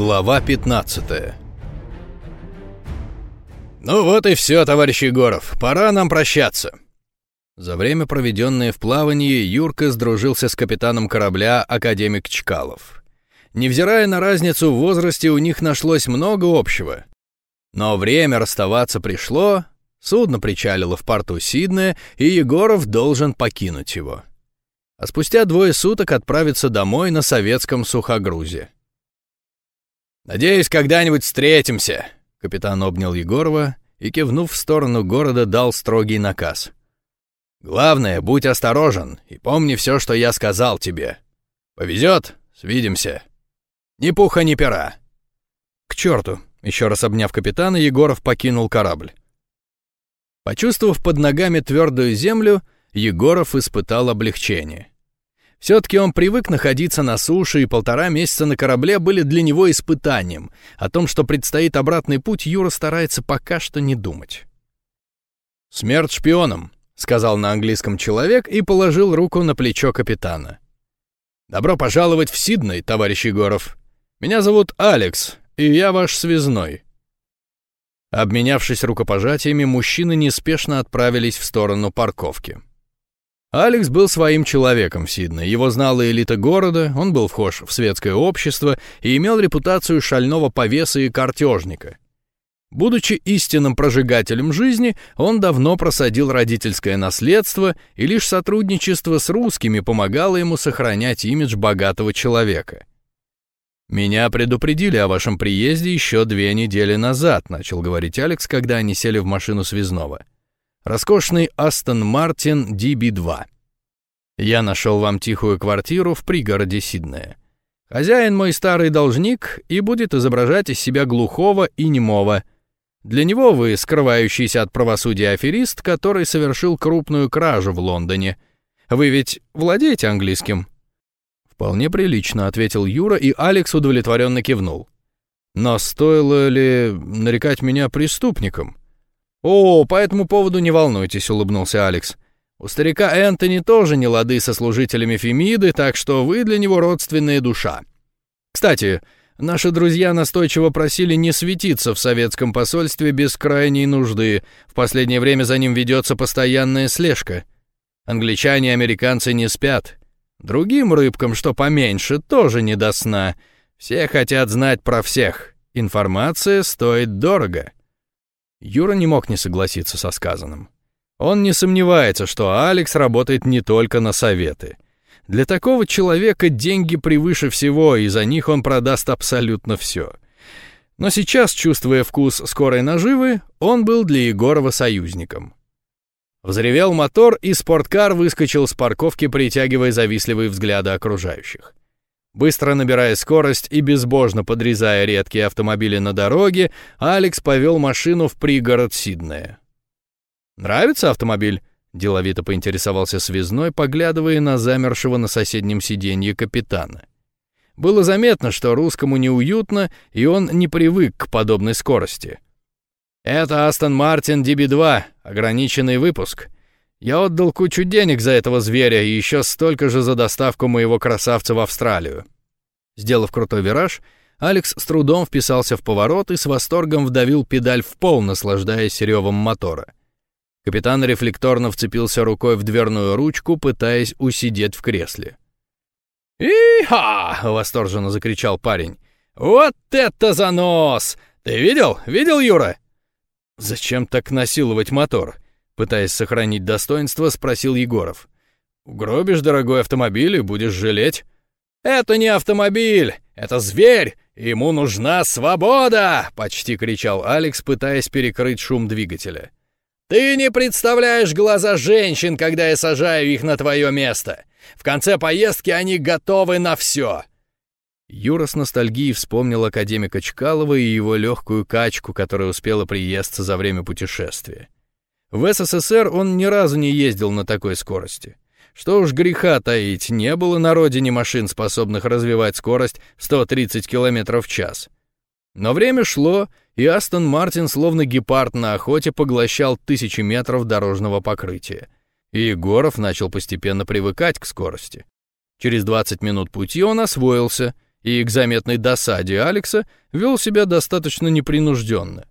Глава 15 «Ну вот и все, товарищ Егоров, пора нам прощаться». За время, проведенное в плавании, Юрка сдружился с капитаном корабля академик Чкалов. Невзирая на разницу в возрасте, у них нашлось много общего. Но время расставаться пришло, судно причалило в порту Сиднея, и Егоров должен покинуть его. А спустя двое суток отправиться домой на советском сухогрузе. «Надеюсь, когда-нибудь встретимся», — капитан обнял Егорова и, кивнув в сторону города, дал строгий наказ. «Главное, будь осторожен и помни все, что я сказал тебе. Повезет, свидимся. Ни пуха, ни пера». «К черту!» — еще раз обняв капитана, Егоров покинул корабль. Почувствовав под ногами твердую землю, Егоров испытал облегчение. Все-таки он привык находиться на суше, и полтора месяца на корабле были для него испытанием. О том, что предстоит обратный путь, Юра старается пока что не думать. «Смерть шпионам», — сказал на английском человек и положил руку на плечо капитана. «Добро пожаловать в Сидней, товарищ Егоров. Меня зовут Алекс, и я ваш связной». Обменявшись рукопожатиями, мужчины неспешно отправились в сторону парковки. Алекс был своим человеком в Сиднее. Его знала элита города, он был вхож в светское общество и имел репутацию шального повеса и картежника. Будучи истинным прожигателем жизни, он давно просадил родительское наследство, и лишь сотрудничество с русскими помогало ему сохранять имидж богатого человека. «Меня предупредили о вашем приезде еще две недели назад», — начал говорить Алекс, когда они сели в машину связного. Роскошный Астон Мартин DB2. Я нашел вам тихую квартиру в пригороде Сиднея. Хозяин мой старый должник и будет изображать из себя глухого и немого. Для него вы скрывающийся от правосудия аферист, который совершил крупную кражу в Лондоне. Вы ведь владеете английским? Вполне прилично, ответил Юра, и Алекс удовлетворенно кивнул. Но стоило ли нарекать меня преступником? «О, по этому поводу не волнуйтесь», — улыбнулся Алекс. «У старика Энтони тоже не лады со служителями Фемиды, так что вы для него родственная душа. Кстати, наши друзья настойчиво просили не светиться в советском посольстве без крайней нужды. В последнее время за ним ведется постоянная слежка. Англичане и американцы не спят. Другим рыбкам, что поменьше, тоже не до сна. Все хотят знать про всех. Информация стоит дорого». Юра не мог не согласиться со сказанным. Он не сомневается, что Алекс работает не только на советы. Для такого человека деньги превыше всего, и за них он продаст абсолютно все. Но сейчас, чувствуя вкус скорой наживы, он был для Егорова союзником. Взревел мотор, и спорткар выскочил с парковки, притягивая завистливые взгляды окружающих. Быстро набирая скорость и безбожно подрезая редкие автомобили на дороге, Алекс повел машину в пригород Сиднея. «Нравится автомобиль?» — деловито поинтересовался связной, поглядывая на замершего на соседнем сиденье капитана. Было заметно, что русскому неуютно, и он не привык к подобной скорости. «Это Астон Мартин DB2, ограниченный выпуск. Я отдал кучу денег за этого зверя и еще столько же за доставку моего красавца в Австралию. Сделав крутой вираж, Алекс с трудом вписался в поворот и с восторгом вдавил педаль в пол, наслаждаясь ревом мотора. Капитан рефлекторно вцепился рукой в дверную ручку, пытаясь усидеть в кресле. «И-ха!» — восторженно закричал парень. «Вот это занос! Ты видел? Видел, Юра?» «Зачем так насиловать мотор?» Пытаясь сохранить достоинство, спросил Егоров. «Угробишь дорогой автомобиль и будешь жалеть». «Это не автомобиль, это зверь, ему нужна свобода!» — почти кричал Алекс, пытаясь перекрыть шум двигателя. «Ты не представляешь глаза женщин, когда я сажаю их на твое место. В конце поездки они готовы на все». Юра с ностальгией вспомнил академика Чкалова и его легкую качку, которая успела приесться за время путешествия. В СССР он ни разу не ездил на такой скорости. Что уж греха таить, не было на родине машин, способных развивать скорость 130 км в час. Но время шло, и Астон Мартин, словно гепард на охоте, поглощал тысячи метров дорожного покрытия. И Егоров начал постепенно привыкать к скорости. Через 20 минут пути он освоился и к заметной досаде Алекса вел себя достаточно непринужденно.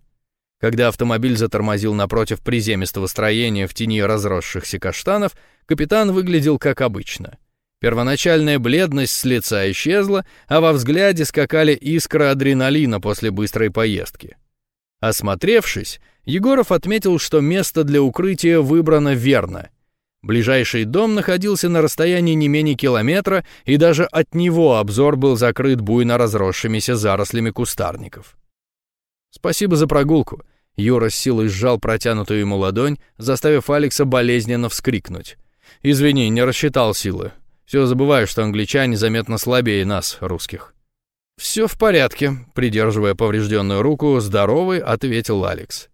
Когда автомобиль затормозил напротив приземистого строения в тени разросшихся каштанов, капитан выглядел как обычно. Первоначальная бледность с лица исчезла, а во взгляде скакали искры адреналина после быстрой поездки. Осмотревшись, Егоров отметил, что место для укрытия выбрано верно. Ближайший дом находился на расстоянии не менее километра, и даже от него обзор был закрыт буйно разросшимися зарослями кустарников. «Спасибо за прогулку», Юра с силой сжал протянутую ему ладонь, заставив Алекса болезненно вскрикнуть. «Извини, не рассчитал силы. Все забываю, что англичане заметно слабее нас, русских». «Все в порядке», — придерживая поврежденную руку, здоровый, ответил Алекс.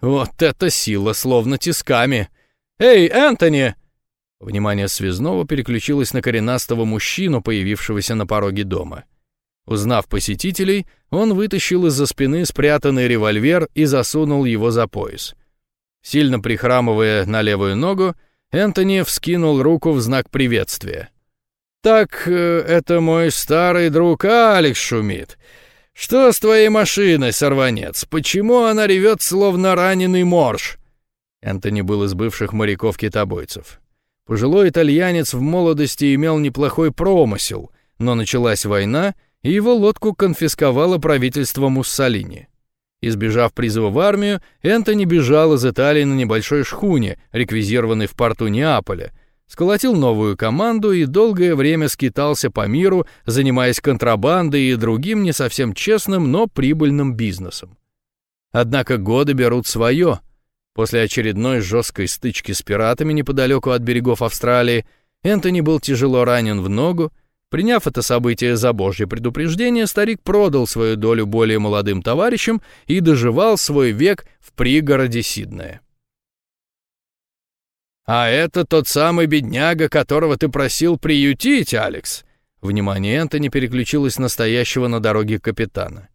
«Вот это сила, словно тисками! Эй, Энтони!» Внимание связного переключилось на коренастого мужчину, появившегося на пороге дома. Узнав посетителей, он вытащил из-за спины спрятанный револьвер и засунул его за пояс. Сильно прихрамывая на левую ногу, Энтони вскинул руку в знак приветствия. «Так, э, это мой старый друг Алекс шумит. Что с твоей машиной, сорванец? Почему она ревет, словно раненый морж?» Энтони был из бывших моряков-китобойцев. Пожилой итальянец в молодости имел неплохой промысел, но началась война — и его лодку конфисковало правительство Муссолини. Избежав призыва в армию, Энтони бежал из Италии на небольшой шхуне, реквизированной в порту Неаполя, сколотил новую команду и долгое время скитался по миру, занимаясь контрабандой и другим не совсем честным, но прибыльным бизнесом. Однако годы берут свое. После очередной жесткой стычки с пиратами неподалеку от берегов Австралии Энтони был тяжело ранен в ногу, Приняв это событие за божье предупреждение, старик продал свою долю более молодым товарищам и доживал свой век в пригороде Сиднея. «А это тот самый бедняга, которого ты просил приютить, Алекс!» Внимание Энтони переключилось на стоящего на дороге капитана.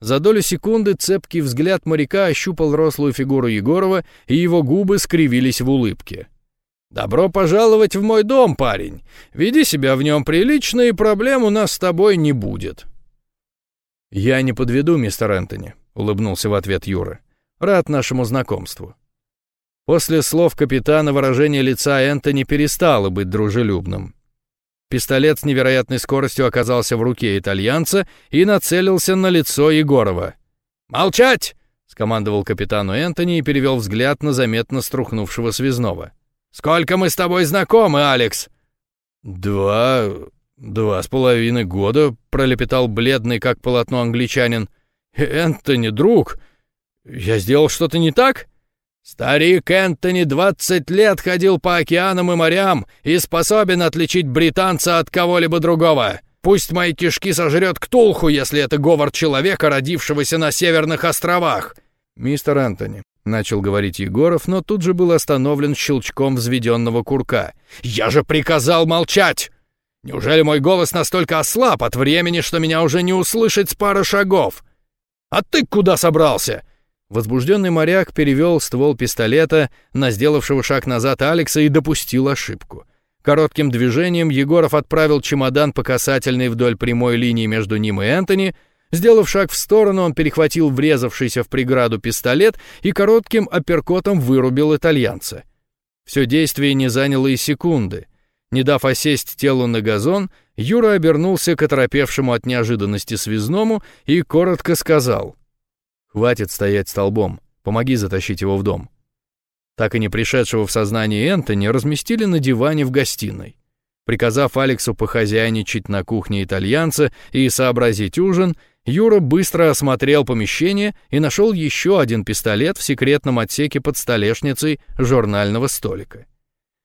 За долю секунды цепкий взгляд моряка ощупал рослую фигуру Егорова, и его губы скривились в улыбке. «Добро пожаловать в мой дом, парень. Веди себя в нем прилично, и проблем у нас с тобой не будет». «Я не подведу, мистер Энтони», — улыбнулся в ответ Юра. «Рад нашему знакомству». После слов капитана выражение лица Энтони перестало быть дружелюбным. Пистолет с невероятной скоростью оказался в руке итальянца и нацелился на лицо Егорова. «Молчать!» — скомандовал капитану Энтони и перевел взгляд на заметно струхнувшего связного. «Сколько мы с тобой знакомы, Алекс?» «Два... два с половиной года», — пролепетал бледный, как полотно англичанин. «Энтони, друг, я сделал что-то не так?» «Старик Энтони двадцать лет ходил по океанам и морям и способен отличить британца от кого-либо другого. Пусть мои кишки сожрет Ктулху, если это говор человека, родившегося на Северных островах». «Мистер Энтони, — начал говорить Егоров, но тут же был остановлен щелчком взведенного курка. «Я же приказал молчать! Неужели мой голос настолько ослаб от времени, что меня уже не услышать с пары шагов? А ты куда собрался?» Возбужденный моряк перевел ствол пистолета на сделавшего шаг назад Алекса и допустил ошибку. Коротким движением Егоров отправил чемодан по касательной вдоль прямой линии между ним и Энтони, Сделав шаг в сторону, он перехватил врезавшийся в преграду пистолет и коротким апперкотом вырубил итальянца. Все действие не заняло и секунды. Не дав осесть телу на газон, Юра обернулся к оторопевшему от неожиданности связному и коротко сказал. «Хватит стоять столбом, помоги затащить его в дом». Так и не пришедшего в сознание Энтони разместили на диване в гостиной. Приказав Алексу похозяйничать на кухне итальянца и сообразить ужин, Юра быстро осмотрел помещение и нашел еще один пистолет в секретном отсеке под столешницей журнального столика.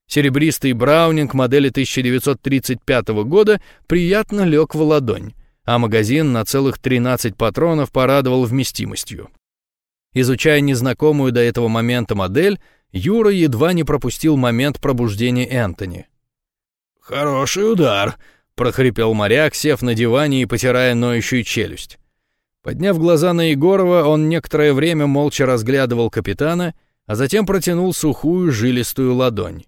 Серебристый браунинг модели 1935 года приятно лег в ладонь, а магазин на целых 13 патронов порадовал вместимостью. Изучая незнакомую до этого момента модель, Юра едва не пропустил момент пробуждения Энтони. «Хороший удар», — прохрипел моряк, сев на диване и потирая ноющую челюсть. Подняв глаза на Егорова, он некоторое время молча разглядывал капитана, а затем протянул сухую жилистую ладонь.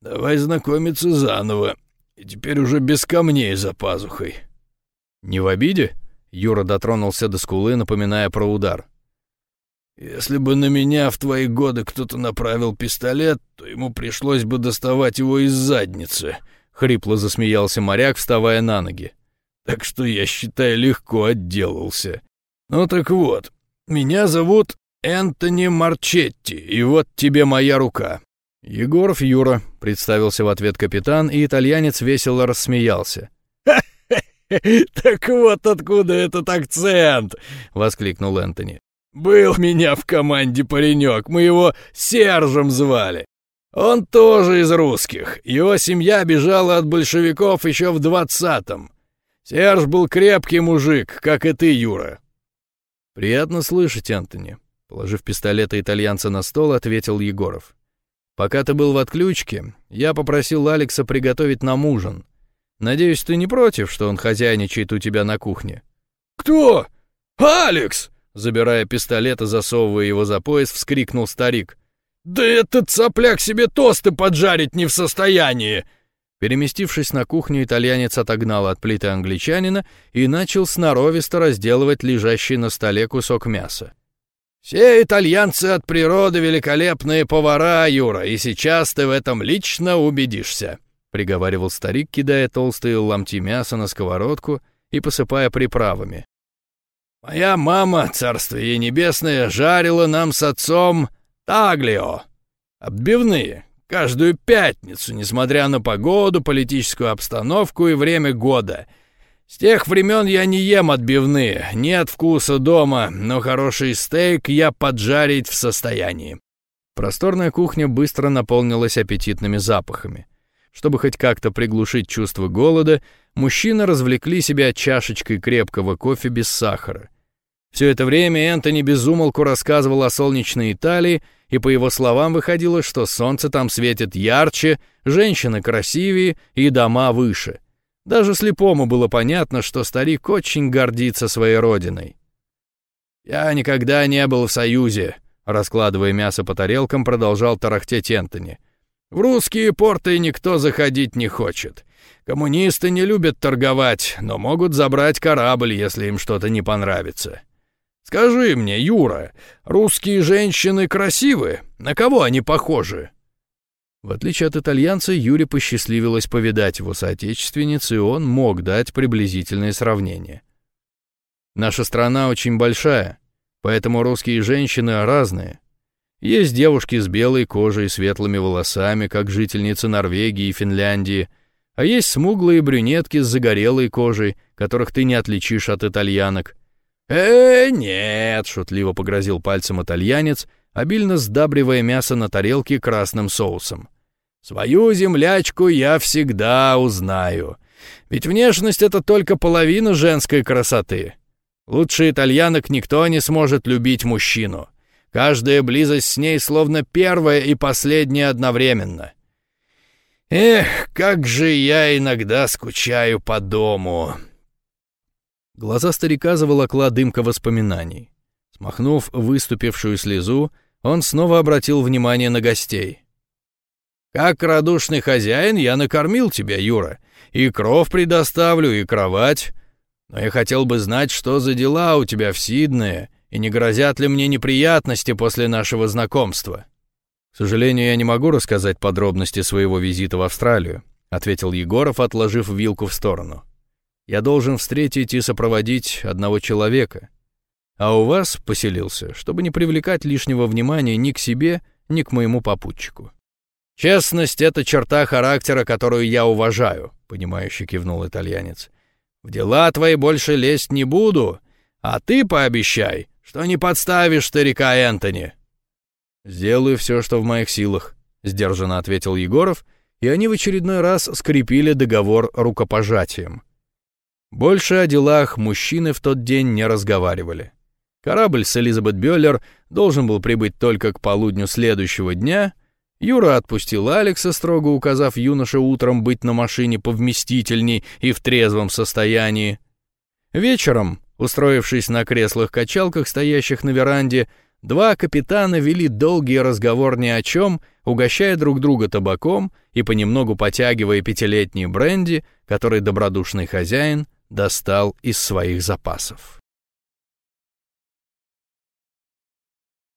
«Давай знакомиться заново, и теперь уже без камней за пазухой». «Не в обиде?» — Юра дотронулся до скулы, напоминая про удар. «Если бы на меня в твои годы кто-то направил пистолет, то ему пришлось бы доставать его из задницы», — хрипло засмеялся моряк, вставая на ноги. «Так что я, считаю, легко отделался. Ну так вот, меня зовут Энтони Марчетти, и вот тебе моя рука. «Егоров Юра», — представился в ответ капитан, и итальянец весело рассмеялся. «Так вот откуда этот акцент!» — воскликнул Энтони. «Был меня в команде паренек, мы его Сержем звали. Он тоже из русских, его семья бежала от большевиков еще в двадцатом. Серж был крепкий мужик, как и ты, Юра». «Приятно слышать, Энтони», — положив пистолета итальянца на стол, ответил Егоров. Пока ты был в отключке, я попросил Алекса приготовить нам ужин. Надеюсь, ты не против, что он хозяйничает у тебя на кухне?» «Кто? Алекс!» Забирая пистолет и засовывая его за пояс, вскрикнул старик. «Да этот сопляк себе тосты поджарить не в состоянии!» Переместившись на кухню, итальянец отогнал от плиты англичанина и начал сноровисто разделывать лежащий на столе кусок мяса. Все итальянцы от природы великолепные повара, Юра, и сейчас ты в этом лично убедишься», — приговаривал старик, кидая толстые ломти мяса на сковородку и посыпая приправами. «Моя мама, царство ей небесное, жарила нам с отцом таглио, отбивные, каждую пятницу, несмотря на погоду, политическую обстановку и время года — с тех времен я не ем отбивные, нет вкуса дома, но хороший стейк я поджарить в состоянии. Просторная кухня быстро наполнилась аппетитными запахами. Чтобы хоть как-то приглушить чувство голода, мужчины развлекли себя чашечкой крепкого кофе без сахара. Все это время Энтони безумолку рассказывал о солнечной Италии, и по его словам выходило, что солнце там светит ярче, женщины красивее и дома выше — даже слепому было понятно, что старик очень гордится своей родиной. «Я никогда не был в Союзе», — раскладывая мясо по тарелкам, продолжал тарахтеть Энтони. «В русские порты никто заходить не хочет. Коммунисты не любят торговать, но могут забрать корабль, если им что-то не понравится. Скажи мне, Юра, русские женщины красивы? На кого они похожи?» В отличие от итальянца, Юре посчастливилось повидать его соотечественниц, и он мог дать приблизительное сравнение. Наша страна очень большая, поэтому русские женщины разные. Есть девушки с белой кожей и светлыми волосами, как жительницы Норвегии и Финляндии, а есть смуглые брюнетки с загорелой кожей, которых ты не отличишь от итальянок. «Э, нет», — шутливо погрозил пальцем итальянец, обильно сдабривая мясо на тарелке красным соусом. «Свою землячку я всегда узнаю. Ведь внешность — это только половина женской красоты. Лучше итальянок никто не сможет любить мужчину. Каждая близость с ней словно первая и последняя одновременно. Эх, как же я иногда скучаю по дому!» Глаза старика заволокла дымка воспоминаний. Смахнув выступившую слезу, он снова обратил внимание на гостей. «Как радушный хозяин я накормил тебя, Юра. И кров предоставлю, и кровать. Но я хотел бы знать, что за дела у тебя в Сиднее, и не грозят ли мне неприятности после нашего знакомства». «К сожалению, я не могу рассказать подробности своего визита в Австралию», ответил Егоров, отложив вилку в сторону. «Я должен встретить и сопроводить одного человека а у вас поселился, чтобы не привлекать лишнего внимания ни к себе, ни к моему попутчику. «Честность — это черта характера, которую я уважаю», — понимающе кивнул итальянец. «В дела твои больше лезть не буду, а ты пообещай, что не подставишь старика Энтони». «Сделаю все, что в моих силах», — сдержанно ответил Егоров, и они в очередной раз скрепили договор рукопожатием. Больше о делах мужчины в тот день не разговаривали. Корабль с Элизабет Бёллер должен был прибыть только к полудню следующего дня. Юра отпустил Алекса, строго указав юноше утром быть на машине повместительней и в трезвом состоянии. Вечером, устроившись на креслах-качалках, стоящих на веранде, два капитана вели долгий разговор ни о чем, угощая друг друга табаком и понемногу потягивая пятилетний бренди, который добродушный хозяин достал из своих запасов.